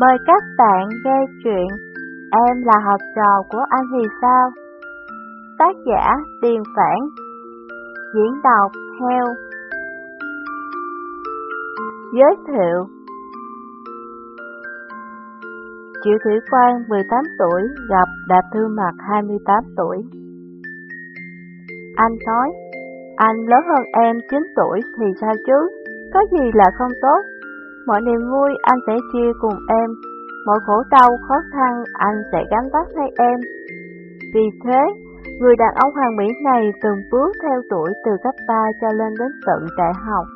Mời các bạn nghe chuyện Em là học trò của anh thì sao? Tác giả Tiền Phản Diễn đọc Heo Giới thiệu. Triệu Thủy Quang 18 tuổi gặp Đạp Thư Mặt 28 tuổi. Anh nói, anh lớn hơn em 9 tuổi thì sao chứ, có gì là không tốt? Mọi niềm vui anh sẽ chia cùng em, mọi khổ đau khó khăn anh sẽ gánh vác thay em. Vì thế, người đàn ông hoàng mỹ này từng bước theo tuổi từ cấp 3 cho lên đến tận đại học.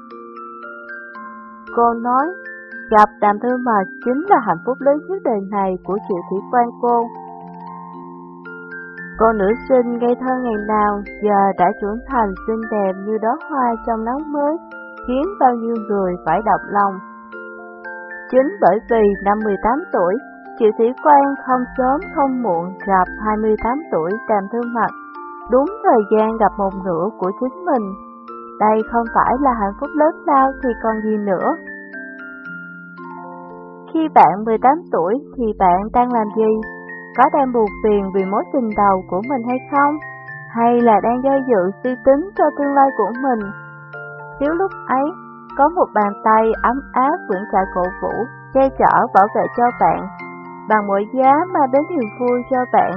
Cô nói, gặp đàm thư mà chính là hạnh phúc lớn nhất đời này của triệu thủy quan cô. Cô nữ sinh ngây thơ ngày nào giờ đã trưởng thành xinh đẹp như đóa hoa trong nắng mới, khiến bao nhiêu người phải động lòng. Chính bởi vì năm 18 tuổi, Triệu Thủy Quang không sớm không muộn gặp 28 tuổi đàm thương mặt, đúng thời gian gặp một nửa của chính mình. Đây không phải là hạnh phúc lớn lao thì còn gì nữa. Khi bạn 18 tuổi thì bạn đang làm gì? Có đang buồn phiền vì mối tình đầu của mình hay không? Hay là đang do dự suy tính cho tương lai của mình? Thiếu lúc ấy, có một bàn tay ấm áp vững chãi cổ vũ, che chở bảo vệ cho bạn, bằng mọi giá mà đến niềm vui cho bạn,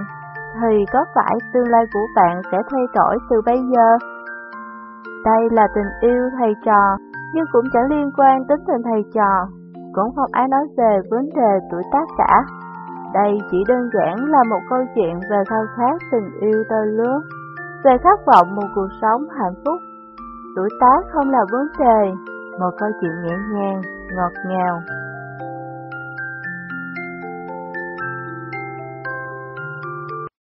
thì có phải tương lai của bạn sẽ thay đổi từ bây giờ? Đây là tình yêu thầy trò, nhưng cũng chẳng liên quan đến tình thầy trò, cũng không ai nói về vấn đề tuổi tác cả. Đây chỉ đơn giản là một câu chuyện về khao khát tình yêu đôi lứa, về khát vọng một cuộc sống hạnh phúc. Tuổi tác không là vấn đề, một câu chuyện nhẹ nhàng, ngọt ngào.